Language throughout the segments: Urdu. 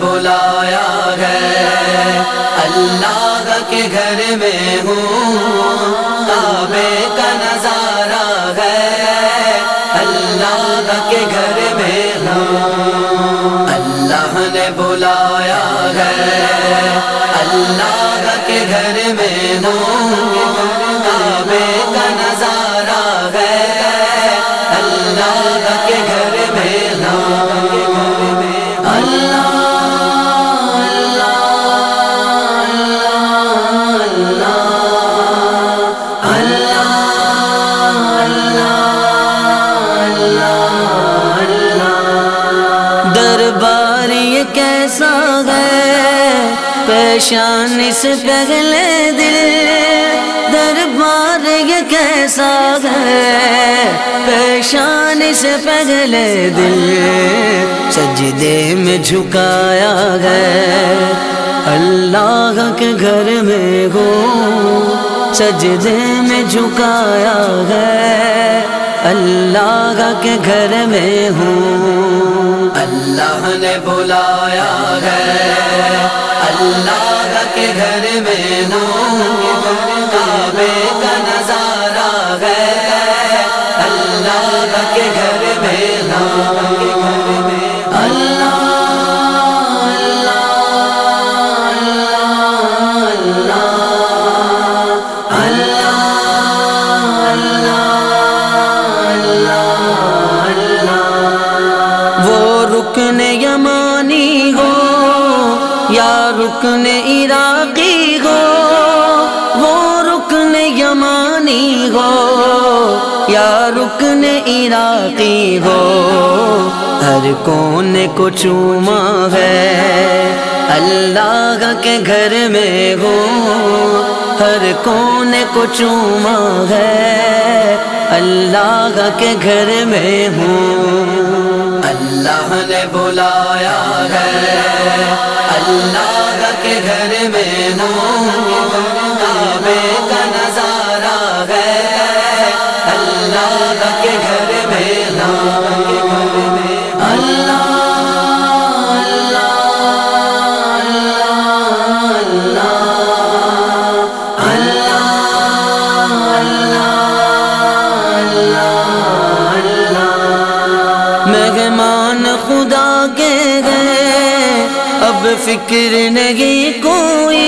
بلایا ہے اللہ کے گھر میں ہوں۔ بلایا ہے. اللہ کے گھر میں ہوں کعبے کا نظارہ ہے. اللہ کے گھر میں ہوں کیسا ہے پیشان سے پہلے دل دربار یہ کیسا ہے پیشان سے پہلے دل سجدے میں جھکایا ہے اللہ کے گھر میں ہو، سجدے میں جھکایا ہے اللہ کے گھر میں ہوں۔ اللہ نے بلایا ہے۔ اللہ کے گھر میں ہوں۔ کعبے کا نظارہ ہے۔ اللہ کے گھر میں ہوں۔ عراقی ہو، وہ رکن یمانی ہو، یا رکن عراقی ہو۔ ہر کون کو چوما ہے، اللہ کے گھر میں ہو۔ ہر کون کو چوما ہے، اللہ کے گھر میں ہوں اللہ نے بلایا ہے۔ اللہ کے گھر میں ہوں فکر نہیں کوئی،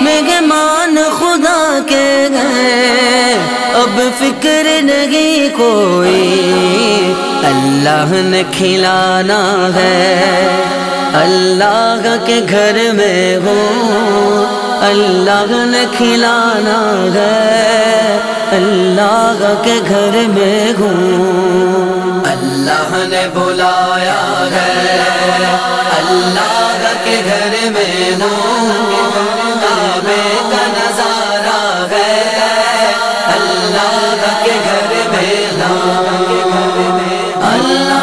مہمان خدا کے گئے اب فکر نہیں کوئی، اللہ نے کھلانا ہے۔ اللہ کے گھر میں ہو اللہ نے کھلانا ہے۔ اللہ کے گھر میں ہوں، اللہ نے بلایا ہے۔ اللہ گھر میں ہوں کعبے کا نظارہ ہے۔ اللہ کے گھر میں ہوں اللہ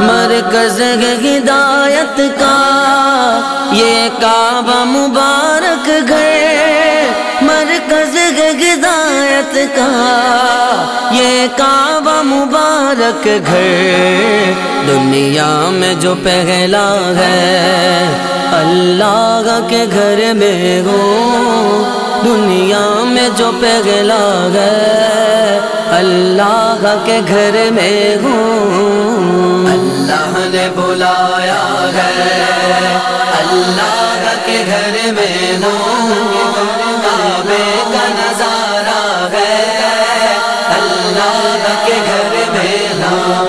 مرکز ہدایت کا یہ کعبہ مبارک کا یہ کعبہ مبارک گھر دنیا میں جو پہلا ہے اللہ کے گھر میں ہو دنیا میں جو پہلا ہے اللہ کے گھر میں ہوں اللہ نے بلایا ہے اللہ کے گھر میں ہوں کعبے کا نظارہ کے گھر میں ہاں۔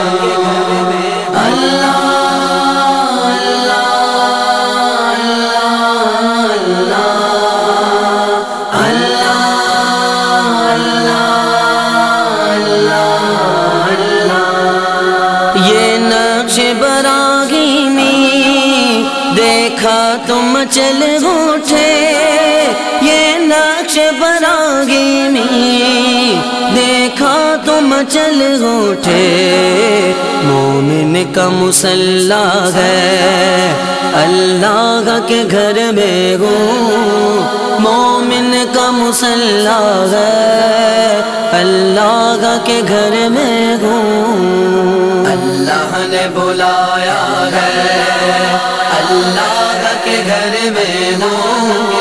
چل اٹھے۔ مومن کا مسلح ہے۔ اللہ کے گھر میں ہوں۔ مومن کا مسلح ہے۔ اللہ کے گھر میں ہوں۔ اللہ نے بلایا ہے۔ اللہ کے گھر میں ہوں۔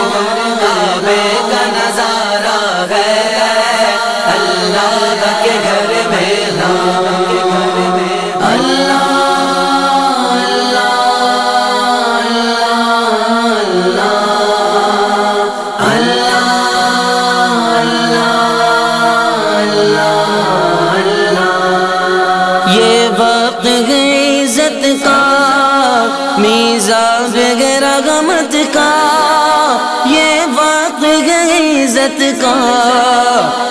کا یہ وقت ہے عزت کا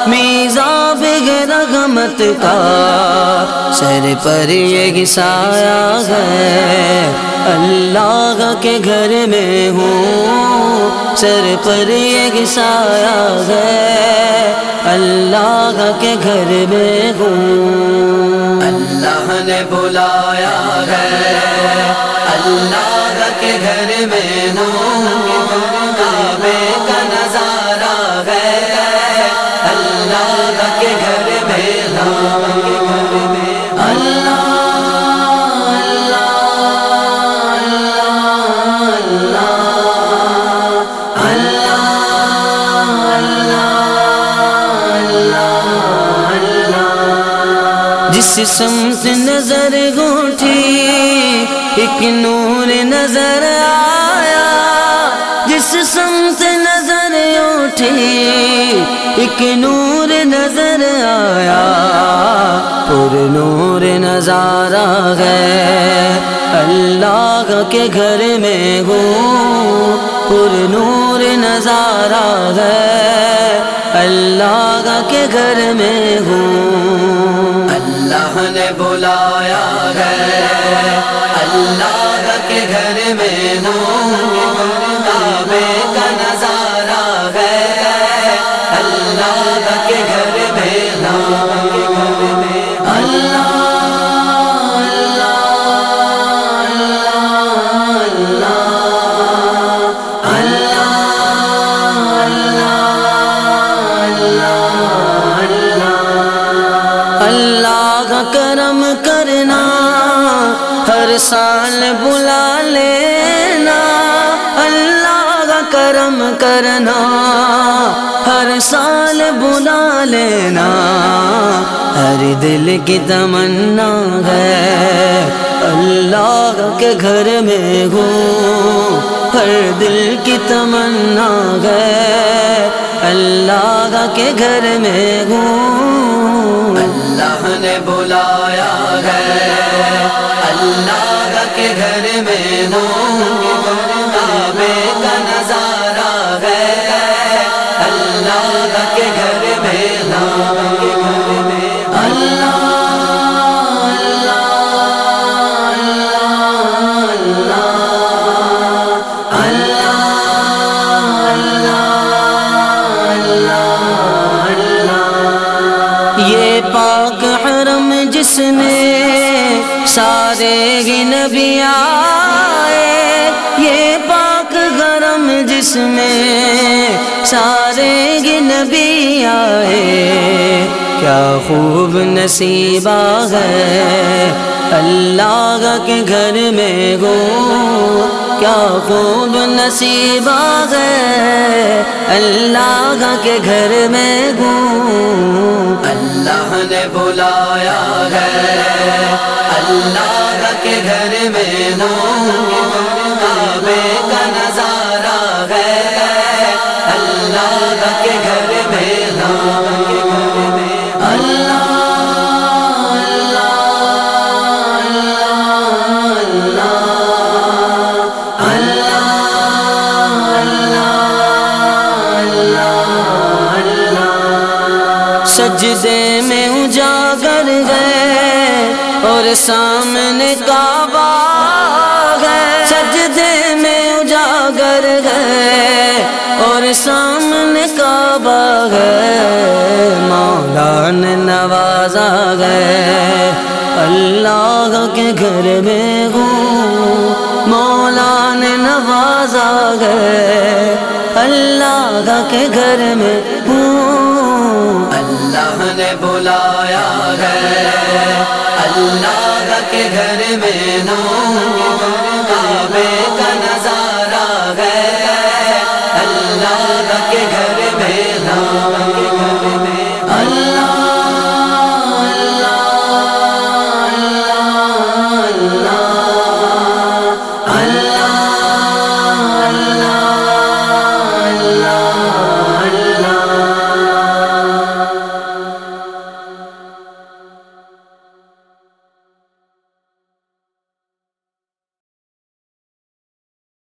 میزا وغیرہ غمت کا سر پر یہ گسایا ہے۔ اللہ کے گھر میں ہوں، سر پر یہ گسایا ہے۔ اللہ کے گھر میں ہوں۔ اللہ نے بلایا ہے۔ اللہ کے گھر میں ہوں۔ جس سمت نظر گوٹھی ایک نور نظر آیا۔ جس سمت نظر اٹھی ایک نور نظر آیا۔ پر نور نظارہ ہے اللہ کے گھر میں ہوں۔ پر نور نظارہ ہے اللہ کے گھر میں ہوں۔ نے بلایا ہے اللہ کے گھر میں کرم کرنا، ہر سال بلا لینا، اللہ کا کرم کرنا، ہر سال بلا لینا، ہر دل کی تمنا ہے، اللہ کے گھر میں ہوں، ہر دل کی تمنا ہے، اللہ کے گھر میں ہوں۔ اللہ نے بلایا اللہ کے گھر میں ہوں کعبے کا نظارہ ہے اللہ کے گھر میں ہوں اللہ یہ پاک حرم جس میں سارے ہی نبی آئے۔ یہ پاک حرم جس میں سارے ہی نبی آئے۔ کیا خوب نصیبہ ہے اللہ کے گھر میں ہو۔ کیا خوب نصیبہ ہے اللہ کے گھر میں ہوں اللہ نے بلایا گھر میں ہوں۔ کعبے کا نظارہ ہے۔ اللہ کے گھر میں ہوں۔ اللہ سجدے میں اجاگر گئے اور سامنے گھر ہے اور سامنے کعبہ ہے۔ مولا نے نوازا ہے۔ اللہ کے گھر میں ہوں۔ مولا نے نوازا ہے۔ اللہ کے گھر میں ہوں۔ اللہ نے بلایا ہے۔ اللہ کے گھر میں ہوں۔ گھر میں نام